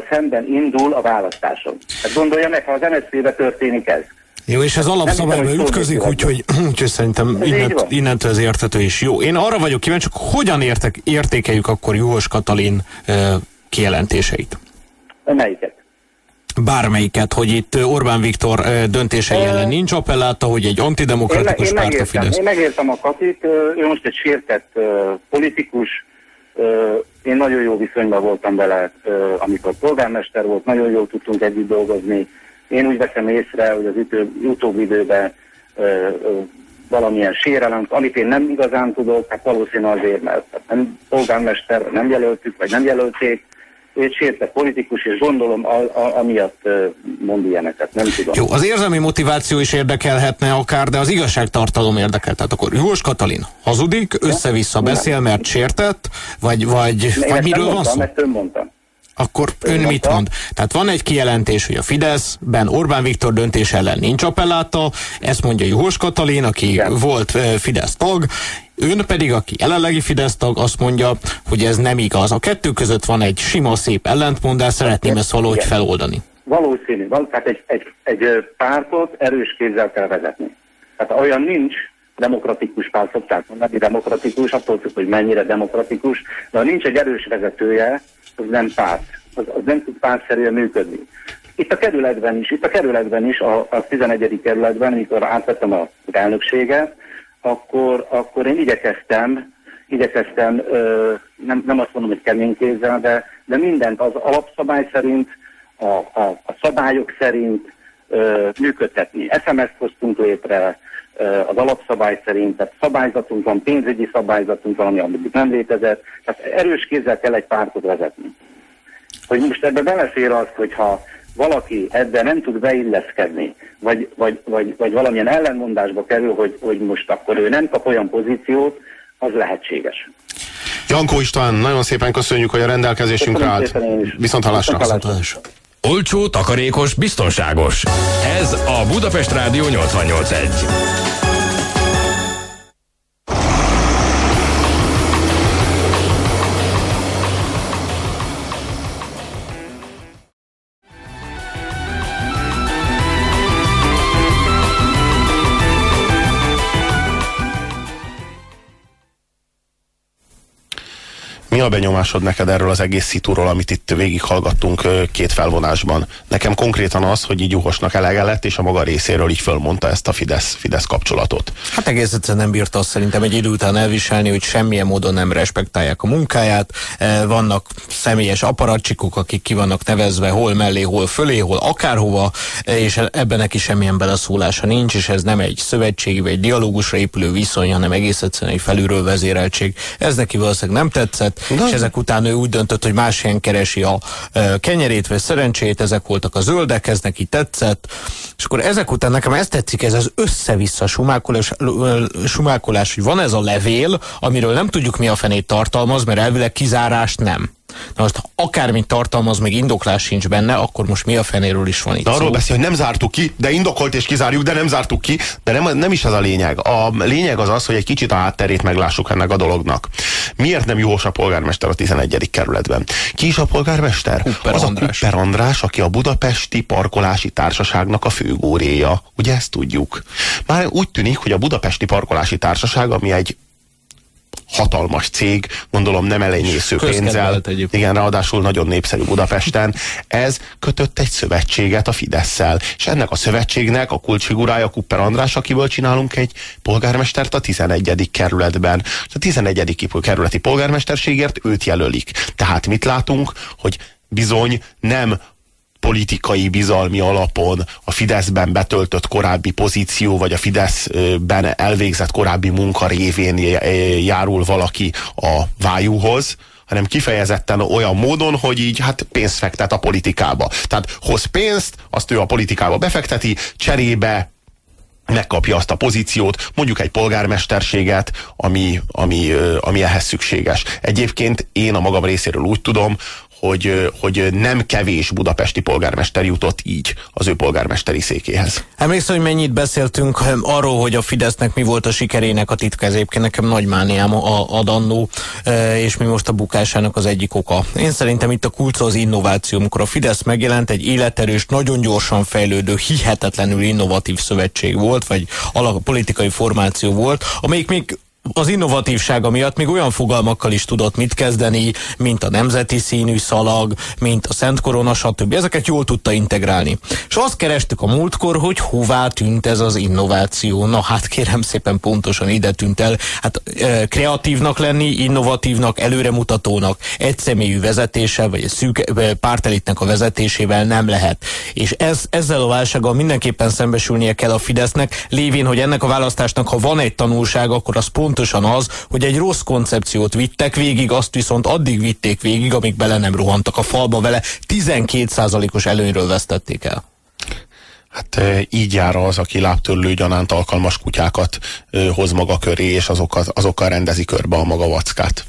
szemben indul a választáson. Hát gondolja meg, ha az MSZP-be történik ez
jó, és ez alapszabályba ütközik, úgyhogy, úgyhogy szerintem innent, innentől ez értető is jó. Én arra vagyok kíváncsi, hogyan értek, értékeljük akkor Juhos Katalin uh, kijelentéseit?
Melyiket?
Bármelyiket, hogy itt Orbán Viktor döntései ellen nincs appelláta, hogy egy antidemokratikus én, párt a Fidesz.
Én megértem a Katit, ő most egy sértett politikus, én nagyon jó viszonyban voltam vele, amikor polgármester volt, nagyon jól tudtunk együtt dolgozni, én úgy veszem észre, hogy az ütő, utóbbi időben ö, ö, valamilyen sérelem, amit én nem igazán tudok, hát valószínű azért, mert nem polgármester nem jelöltük, vagy nem jelölték, egy sértett politikus, és gondolom a, a, amiatt mond ilyeneket, nem tudom.
Jó, az érzelmi motiváció is érdekelhetne akár, de az igazságtartalom érdekel. Tehát akkor Jós Katalin hazudik, össze-vissza beszél, mert sértett, vagy, vagy, vagy miről van szó?
Ezt ön mondtam.
Akkor ön mit mond? Tehát van egy kijelentés, hogy a Fideszben Orbán Viktor döntés ellen nincs appelláta, ezt mondja Juhos Katalin, aki Igen. volt Fidesz tag, Ön pedig, aki jelenlegi Fidesz tag, azt mondja, hogy ez nem igaz. A kettő között van egy sima, szép ellentmondás, szeretném ezt valahogy Igen. feloldani.
Valószínű, van, tehát egy, egy, egy pártot erős kézzel kell vezetni. Tehát olyan nincs, demokratikus párt szokták mondani, demokratikus, attól függ, hogy mennyire demokratikus, de ha nincs egy erős vezetője, az nem párt, az, az nem tud pártszerűen működni. Itt a kerületben is, itt a kerületben is, a, a 11. kerületben, amikor átvettem a elnökséget, akkor, akkor én igyekeztem, igyekeztem, ö, nem, nem azt mondom, hogy kemény kézzel, de, de mindent az alapszabály szerint, a, a, a szabályok szerint ö, működtetni. SMS-t hoztunk létre, az alapszabály szerint, tehát szabályzatunk van, pénzügyi szabályzatunk van, ami amíg nem létezett, tehát erős kézzel kell egy pártot vezetni. Hogy most ebbe belefér az, hogyha valaki ebben nem tud beilleszkedni, vagy, vagy, vagy, vagy valamilyen ellenmondásba kerül, hogy, hogy most akkor ő nem kap olyan pozíciót, az lehetséges.
Jankó István, nagyon szépen köszönjük, hogy a rendelkezésünkre állt. Viszont hallásra. Viszont hallásra.
Olcsó, takarékos, biztonságos. Ez a Budapest Rádió 881.
a benyomásod neked erről az egész szitúról, amit itt végighallgattunk két felvonásban? Nekem konkrétan az, hogy így Juhosnak elege lett, és a maga részéről így fölmondta ezt a Fidesz, Fidesz kapcsolatot.
Hát egész egyszerűen nem bírta azt szerintem egy idő után elviselni, hogy semmilyen módon nem respektálják a munkáját. Vannak személyes aparatcsikok, akik ki vannak nevezve hol mellé, hol fölé, hol akárhova, és ebben neki semmilyen beleszólása nincs, és ez nem egy szövetségi vagy egy dialógusra épülő viszony, hanem egész egyszerűen egy felülről vezéreltség. Ez neki valószínűleg nem tetszett, de... és ezek után ő úgy döntött, hogy más helyen keresi a kenyerét vagy szerencsét, ezek voltak a zöldek, ez neki tetszett, és akkor ezek után nekem ezt tetszik, ez az össze-vissza sumákolás, sumákolás, hogy van ez a levél, amiről nem tudjuk mi a fenét tartalmaz, mert elvileg kizárást nem. Na most akármit tartalmaz, még indoklás sincs benne, akkor most mi a fenéről is van itt
de arról beszél, hogy nem zártuk ki, de indokolt és kizárjuk, de nem zártuk ki, de nem, nem is ez a lényeg. A lényeg az az, hogy egy kicsit a hátterét meglássuk ennek a dolognak. Miért nem Jós a polgármester a 11. kerületben? Ki is a polgármester?
Hupper
az
András.
a Hupper András, aki a Budapesti Parkolási Társaságnak a főgóréja. Ugye ezt tudjuk? Már úgy tűnik, hogy a Budapesti Parkolási Társaság, ami egy hatalmas cég, gondolom nem elenyésző pénzzel. Igen, ráadásul nagyon népszerű Budapesten. Ez kötött egy szövetséget a Fideszsel. És ennek a szövetségnek a kulcsfigurája Kupper András, akiből csinálunk egy polgármestert a 11. kerületben. A 11. kerületi polgármesterségért őt jelölik. Tehát mit látunk, hogy bizony nem politikai bizalmi alapon a Fideszben betöltött korábbi pozíció, vagy a Fideszben elvégzett korábbi munka révén járul valaki a vájúhoz, hanem kifejezetten olyan módon, hogy így hát pénzt fektet a politikába. Tehát hoz pénzt, azt ő a politikába befekteti, cserébe megkapja azt a pozíciót, mondjuk egy polgármesterséget, ami, ami, ami ehhez szükséges. Egyébként én a magam részéről úgy tudom, hogy, hogy nem kevés budapesti polgármester jutott így az ő polgármesteri székéhez.
Emlékszel, hogy mennyit beszéltünk arról, hogy a Fidesznek mi volt a sikerének a titka, egyébként nekem nagy mániám a adannó, és mi most a bukásának az egyik oka. Én szerintem itt a kulcs az innováció, amikor a Fidesz megjelent, egy életerős, nagyon gyorsan fejlődő, hihetetlenül innovatív szövetség volt, vagy alak, politikai formáció volt, amelyik még az innovatívsága miatt még olyan fogalmakkal is tudott mit kezdeni, mint a nemzeti színű szalag, mint a Szent Korona, stb. Ezeket jól tudta integrálni. És azt kerestük a múltkor, hogy hová tűnt ez az innováció. Na hát kérem szépen pontosan ide tűnt el. Hát kreatívnak lenni, innovatívnak, előremutatónak, egyszemélyű vezetéssel, vagy egy szűk pártelitnek a vezetésével nem lehet. És ez, ezzel a válsággal mindenképpen szembesülnie kell a Fidesznek, lévén, hogy ennek a választásnak, ha van egy tanulság, akkor az pont pontosan az, hogy egy rossz koncepciót vittek végig, azt viszont addig vitték végig, amíg bele nem rohantak a falba vele, 12%-os előnyről vesztették el.
Hát így jár az, aki lábtörlő gyanánt alkalmas kutyákat hoz maga köré, és azokkal, azokkal rendezi körbe a maga vackát.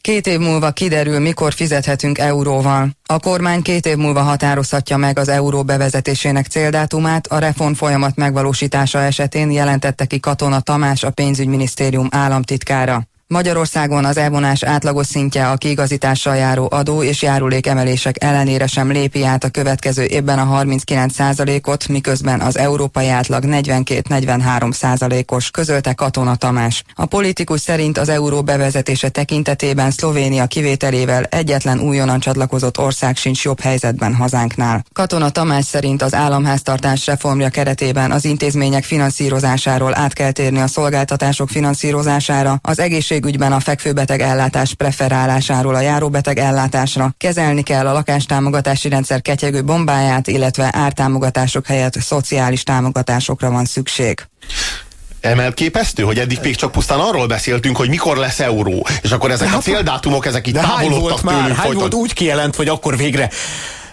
Két év múlva kiderül, mikor fizethetünk euróval. A kormány két év múlva határozhatja meg az euró bevezetésének céldátumát, a reform folyamat megvalósítása esetén jelentette ki Katona Tamás, a pénzügyminisztérium államtitkára. Magyarországon az elvonás átlagos szintje a kiigazítással járó adó és járulék emelések ellenére sem lépi át a következő évben a 39%-ot, miközben az európai átlag 42-43%-os, közölte Katona Tamás. A politikus szerint az euró bevezetése tekintetében Szlovénia kivételével egyetlen újonnan csatlakozott ország sincs jobb helyzetben hazánknál. Katona Tamás szerint az államháztartás reformja keretében az intézmények finanszírozásáról át kell térni a szolgáltatások finanszírozására, az egészség egészségügyben a fekvőbeteg ellátás preferálásáról a járóbeteg ellátásra, kezelni kell a lakástámogatási rendszer ketyegő bombáját, illetve ártámogatások helyett szociális támogatásokra van szükség
emelképesztő, hogy eddig még csak pusztán arról beszéltünk, hogy mikor lesz euró, és akkor ezek de a hát, céldátumok, ezek itt távolodtak
tőlünk. Már, hány volt úgy kijelent, hogy akkor végre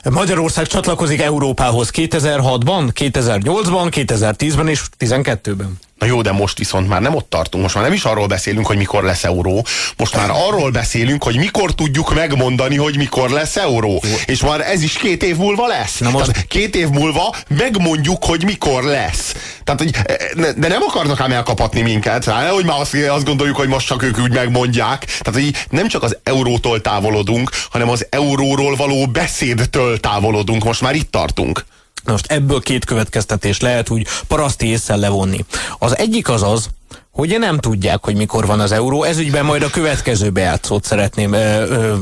Magyarország csatlakozik Európához 2006-ban, 2008-ban, 2010-ben és 2012-ben.
Na jó, de most viszont már nem ott tartunk, most már nem is arról beszélünk, hogy mikor lesz euró, most már arról beszélünk, hogy mikor tudjuk megmondani, hogy mikor lesz euró. Jó. És már ez is két év múlva lesz. Na most... Tehát két év múlva megmondjuk, hogy mikor lesz. Tehát, hogy, de nem akarnak ám elkapatni minket, hát, hogy már azt, azt gondoljuk, hogy most csak ők úgy megmondják. Tehát, hogy nem csak az eurótól távolodunk, hanem az euróról való beszédtől távolodunk. Most már itt tartunk.
Most ebből két következtetés lehet úgy paraszti észre levonni. Az egyik az az, hogy nem tudják, hogy mikor van az euró. Ez ügyben majd a következő bejátszót szeretném ö, ö,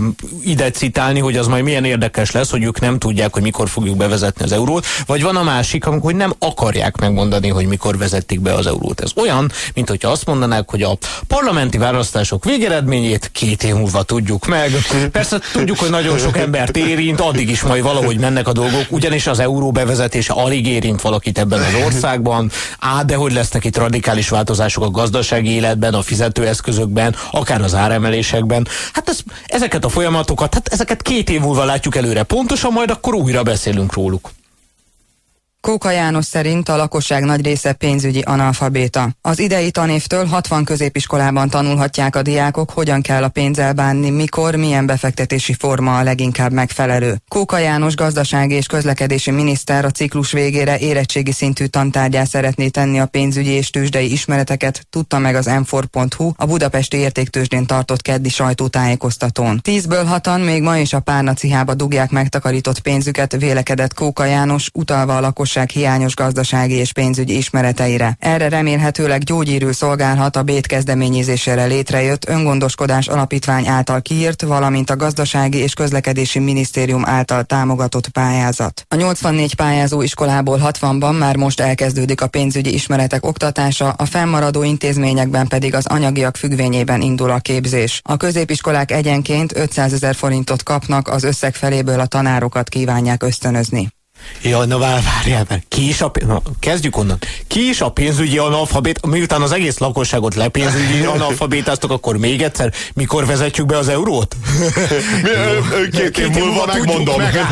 ide citálni, hogy az majd milyen érdekes lesz, hogy ők nem tudják, hogy mikor fogjuk bevezetni az eurót, vagy van a másik, hogy nem akarják megmondani, hogy mikor vezetik be az eurót. Ez olyan, mint hogyha azt mondanák, hogy a parlamenti választások végeredményét két év múlva tudjuk meg. Persze tudjuk, hogy nagyon sok embert érint, addig is majd valahogy mennek a dolgok, ugyanis az euró bevezetése alig érint valakit ebben az országban. Á, de hogy lesznek itt radikális változások a gazdasági életben, a fizetőeszközökben, akár az áremelésekben. Hát ez, ezeket a folyamatokat, hát ezeket két év múlva látjuk előre pontosan, majd akkor újra beszélünk róluk.
Kóka János szerint a lakosság nagy része pénzügyi analfabéta. Az idei tanévtől 60 középiskolában tanulhatják a diákok, hogyan kell a pénzzel bánni, mikor, milyen befektetési forma a leginkább megfelelő. Kóka János gazdasági és közlekedési miniszter a ciklus végére érettségi szintű tantárgyá szeretné tenni a pénzügyi és tőzsdei ismereteket, tudta meg az m a budapesti értéktőzsdén tartott keddi sajtótájékoztatón. Tízből hatan még ma is a párnacihába dugják megtakarított pénzüket, vélekedett Kóka János, utalva a lakosság lakosság hiányos gazdasági és pénzügyi ismereteire. Erre remélhetőleg gyógyírül szolgálhat a Bét kezdeményezésére létrejött öngondoskodás alapítvány által kiírt, valamint a Gazdasági és Közlekedési Minisztérium által támogatott pályázat. A 84 pályázó iskolából 60-ban már most elkezdődik a pénzügyi ismeretek oktatása, a fennmaradó intézményekben pedig az anyagiak függvényében indul a képzés. A középiskolák egyenként 500 ezer forintot kapnak, az összeg feléből a tanárokat kívánják ösztönözni.
Ja, na vár, várjál, mert ki is a, na, kezdjük onnan. Ki is a pénzügyi analfabét, miután az egész lakosságot lepénzügyi analfabétáztok, akkor még egyszer, mikor vezetjük be az eurót?
Két év múlva megmondom. Meg.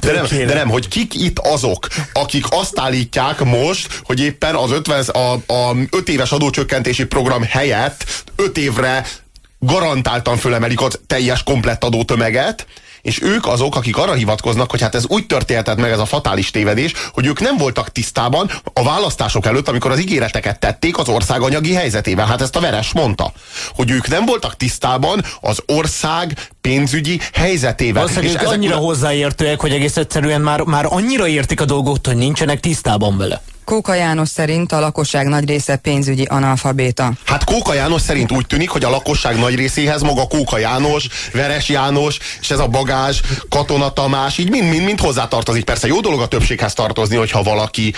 De, nem, de nem, hogy kik itt azok, akik azt állítják most, hogy éppen az 50, a, a 5 éves adócsökkentési program helyett 5 évre garantáltan fölemelik az teljes komplett adótömeget, és ők azok, akik arra hivatkoznak, hogy hát ez úgy történhetett meg ez a fatális tévedés, hogy ők nem voltak tisztában a választások előtt, amikor az ígéreteket tették az ország anyagi helyzetével. Hát ezt a Veres mondta, hogy ők nem voltak tisztában az ország pénzügyi helyzetével.
Valószínűleg és ezek annyira hozzáértőek, hogy egész egyszerűen már, már annyira értik a dolgot, hogy nincsenek tisztában vele.
Kóka János szerint a lakosság nagy része pénzügyi analfabéta.
Hát Kóka János szerint úgy tűnik, hogy a lakosság nagy részéhez maga Kóka János, Veres János, és ez a bagázs, Katona Tamás, így mind-mind hozzátartozik. Persze jó dolog a többséghez tartozni, hogyha valaki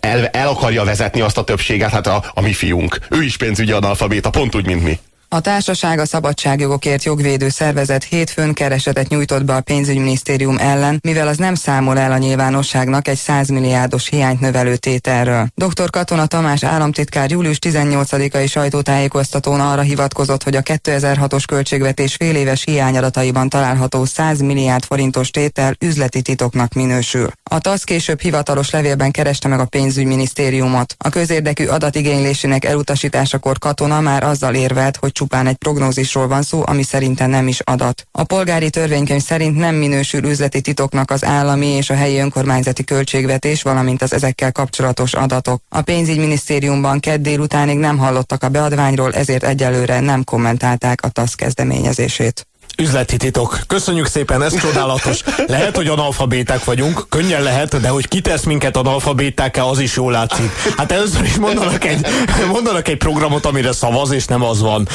el, el akarja vezetni azt a többséget, hát a, a mi fiunk. Ő is pénzügyi analfabéta, pont úgy, mint mi.
A társaság a szabadságjogokért jogvédő szervezet hétfőn keresetet nyújtott be a pénzügyminisztérium ellen, mivel az nem számol el a nyilvánosságnak egy 100 milliárdos hiányt növelő tételről. Dr. Katona Tamás államtitkár július 18-ai sajtótájékoztatón arra hivatkozott, hogy a 2006-os költségvetés féléves hiányadataiban található 100 milliárd forintos tétel üzleti titoknak minősül. A TASZ később hivatalos levélben kereste meg a pénzügyminisztériumot. A közérdekű adatigénylésének elutasításakor Katona már azzal érvelt, hogy csupán egy prognózisról van szó, ami szerintem nem is adat. A polgári törvénykönyv szerint nem minősül üzleti titoknak az állami és a helyi önkormányzati költségvetés, valamint az ezekkel kapcsolatos adatok. A pénzügyminisztériumban kedd délutánig nem hallottak a beadványról, ezért egyelőre nem kommentálták a TASZ kezdeményezését.
Üzleti titok. Köszönjük szépen, ez csodálatos. Lehet, hogy analfabéták vagyunk, könnyen lehet, de hogy kitesz minket analfabéták az is jól látszik. Hát először is mondanak egy, mondanak egy programot, amire szavaz, és nem az van.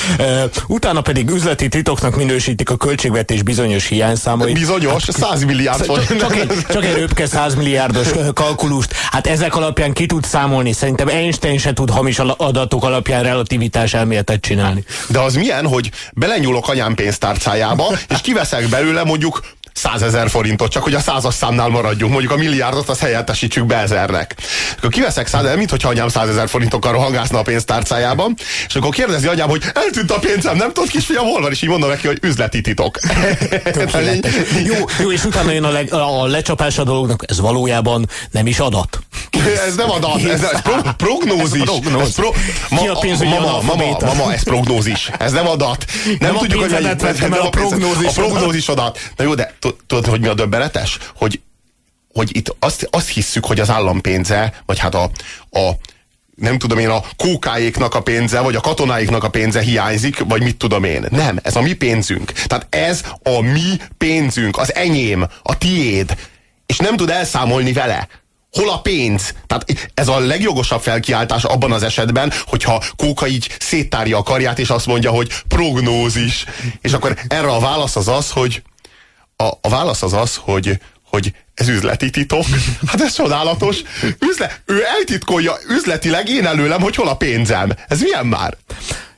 utána pedig üzleti titoknak minősítik a költségvetés bizonyos hiányszámait.
Bizonyos, hát, 100 milliárd
csak, csak, egy, csak egy röpke 100 milliárdos kalkulust. Hát ezek alapján ki tud számolni. Szerintem Einstein se tud hamis adatok alapján relativitás elméletet csinálni.
De az milyen, hogy belenyúlok anyám pénztárcájába, kártyába, és kiveszek belőle mondjuk százezer forintot, csak hogy a százas számnál maradjunk, mondjuk a milliárdot, azt helyettesítsük be ezernek. Akkor kiveszek százezer, mint hogyha anyám százezer forintokkal rohangászna a pénztárcájában, és akkor kérdezi anyám, hogy eltűnt a pénzem, nem tudod kisfiam, hol van, és így mondom neki, hogy üzleti titok.
jó, jó, és utána jön a, le, a lecsapás a dolognak, ez valójában nem is adat.
Ez nem adat, ez, ez pro, prognózis. Ez pro, ma, Ki a pénzügyi mama, mama, mama, ez prognózis. Ez nem adat. Nem,
nem tudjuk, hogy mennyi, a prognózis.
A prognózis adat. Na jó, de tudod, hogy mi a döbbenetes? Hogy, hogy itt azt, azt hisszük, hogy az állampénze, vagy hát a, a nem tudom én, a kókáéknak a pénze, vagy a katonáiknak a pénze hiányzik, vagy mit tudom én. Nem, ez a mi pénzünk. Tehát ez a mi pénzünk, az enyém, a tiéd, és nem tud elszámolni vele. Hol a pénz? Tehát ez a legjogosabb felkiáltás abban az esetben, hogyha Kóka így széttárja a karját, és azt mondja, hogy prognózis. És akkor erre a válasz az az, hogy a, a válasz az az, hogy, hogy ez üzleti titok. Hát ez csodálatos. Üzle, ő eltitkolja üzletileg én előlem, hogy hol a pénzem. Ez milyen már?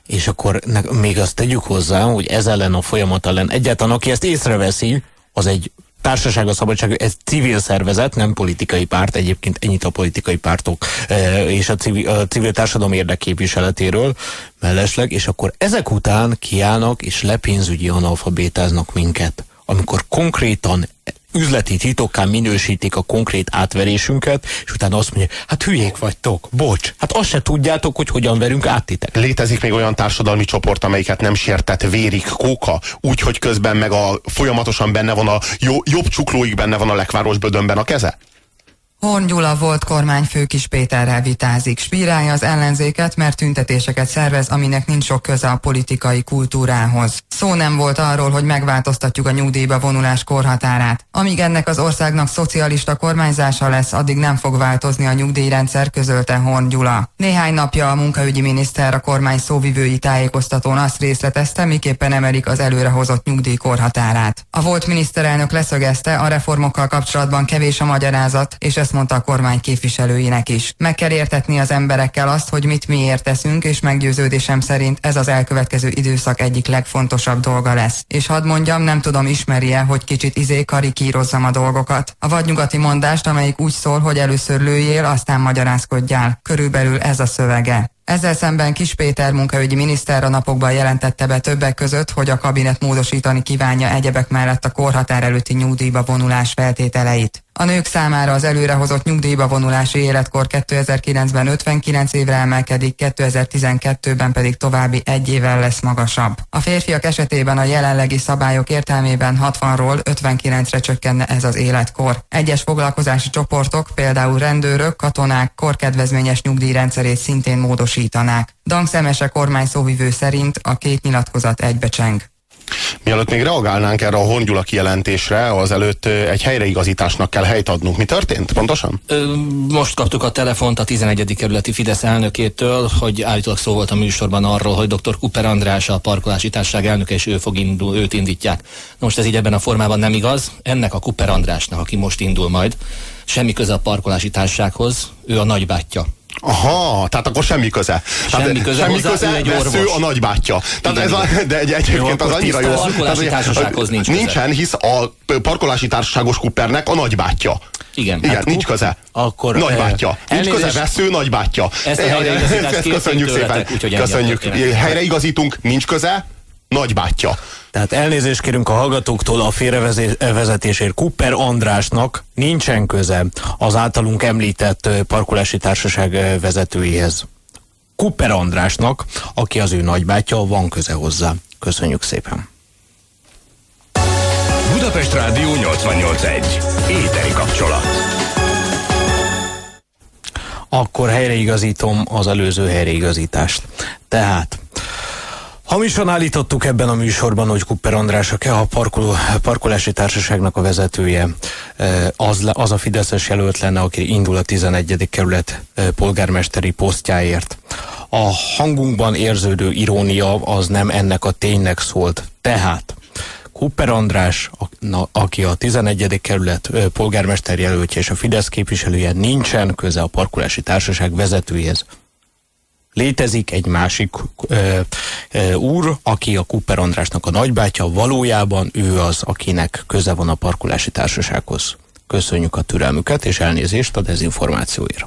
És akkor még azt tegyük hozzá, hogy ez ellen a folyamat ellen egyáltalán, aki ezt észreveszi, az egy Társaság a Szabadság, ez civil szervezet, nem politikai párt, egyébként ennyit a politikai pártok e, és a civil, a civil társadalom érdekképviseletéről mellesleg, és akkor ezek után kiállnak és lepénzügyi analfabétáznak minket amikor konkrétan üzleti titokká minősítik a konkrét átverésünket, és utána azt mondja, hát hülyék vagytok, bocs, hát azt se tudjátok, hogy hogyan verünk át titek.
Létezik még olyan társadalmi csoport, amelyiket nem sértett vérik kóka, úgy, hogy közben meg a folyamatosan benne van a jó, jobb csuklóig benne van a lekváros bödönben a keze?
Horn Gyula volt kormányfő Kis Péterrel vitázik. Spírálja az ellenzéket, mert tüntetéseket szervez, aminek nincs sok köze a politikai kultúrához. Szó nem volt arról, hogy megváltoztatjuk a nyugdíjba vonulás korhatárát. Amíg ennek az országnak szocialista kormányzása lesz, addig nem fog változni a nyugdíjrendszer, közölte Horn Gyula. Néhány napja a munkaügyi miniszter a kormány szóvivői tájékoztatón azt részletezte, miképpen emelik az előrehozott nyugdíj korhatárát. A volt miniszterelnök leszögezte, a reformokkal kapcsolatban kevés a magyarázat, és ezt mondta a kormány képviselőinek is. Meg kell értetni az emberekkel azt, hogy mit miért teszünk, és meggyőződésem szerint ez az elkövetkező időszak egyik legfontosabb dolga lesz. És hadd mondjam, nem tudom ismerje, hogy kicsit izé karikírozzam a dolgokat. A vadnyugati mondást, amelyik úgy szól, hogy először lőjél, aztán magyarázkodjál. Körülbelül ez a szövege. Ezzel szemben Kis Péter munkaügyi miniszter a napokban jelentette be többek között, hogy a kabinet módosítani kívánja egyebek mellett a korhatár előtti nyugdíjba vonulás feltételeit. A nők számára az előrehozott nyugdíjba vonulási életkor 2009-ben 59 évre emelkedik, 2012-ben pedig további egy évvel lesz magasabb. A férfiak esetében a jelenlegi szabályok értelmében 60-ról 59-re csökkenne ez az életkor. Egyes foglalkozási csoportok, például rendőrök, katonák korkedvezményes nyugdíjrendszerét szintén módosítanák. Dank Szemese kormány szóvivő szerint a két nyilatkozat egybecseng.
Mielőtt még reagálnánk erre a Hongyula kijelentésre, azelőtt egy helyreigazításnak kell helyt adnunk. Mi történt pontosan?
Most kaptuk a telefont a 11. kerületi Fidesz elnökétől, hogy állítólag szó volt a műsorban arról, hogy dr. Kuper András a parkolási társaság elnöke, és ő fog indul, őt indítják. Most ez így ebben a formában nem igaz. Ennek a Kuper Andrásnak, aki most indul majd, semmi köze a parkolási társasághoz, ő a nagybátyja.
Aha, tehát akkor semmi köze.
Semmi
tehát,
köze
semmi
hozzá,
köze
ő egy
vesző a nagybátyja. Tehát
Igen,
ez a, de egy, egyébként
Jó,
az annyira jó.
tiszta parkolási
Tehát,
társasághoz nincs köze.
Nincsen, hisz a parkolási társaságos kupernek a nagybátyja.
Igen.
Igen,
Hát
nincs köze.
akkor,
Nagybátyja.
eh,
Nincs köze, vesző, nagybátyja.
Ezt a
Eh, ezt
kértük
köszönjük szépen.
a
Köszönjük. Helyreigazítunk, nincs köze, nagybátyja.
Tehát elnézést kérünk a hallgatóktól a félrevezetésért. Kupper Andrásnak nincsen köze az általunk említett parkolási társaság vezetőjéhez. Kupper Andrásnak, aki az ő nagybátyja, van köze hozzá. Köszönjük szépen.
Budapest Rádió 88.1. Éteri kapcsolat.
Akkor helyreigazítom az előző helyreigazítást. Tehát Hamisan állítottuk ebben a műsorban, hogy Kupper András, a parkoló, parkolási társaságnak a vezetője, az, az a Fideszes jelölt lenne, aki indul a 11. kerület polgármesteri posztjáért. A hangunkban érződő irónia az nem ennek a ténynek szólt. Tehát Kupper András, aki a 11. kerület polgármester jelöltje és a Fidesz képviselője, nincsen köze a parkolási társaság vezetőjéhez. Létezik egy másik ö, ö, úr, aki a Kupper Andrásnak a nagybátyja, valójában ő az, akinek köze van a parkolási társasághoz. Köszönjük a türelmüket és elnézést a dezinformációért.